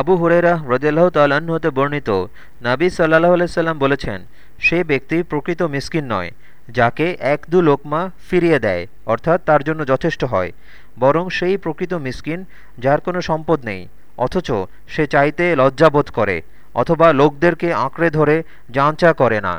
আবু হুরেরা রদিয়াল্লাহ তাল্লাহ্ন হতে বর্ণিত, নাবি সাল্লাহ আলাইসাল্লাম বলেছেন, সে ব্যক্তি প্রকৃত মিসকিন নয়, যাকে এক দু লোকমা ফিরিয়ে দেয়, অর্থাৎ তার জন্য যথেষ্ট হয়, বরং সেই প্রকৃত মিসকিন যার কোনো সম্পদ নেই, অথচ সে চাইতে লজ্জাবোধ করে, অথবা লোকদেরকে আঁকড়ে ধরে, যাঞ্চা করে না।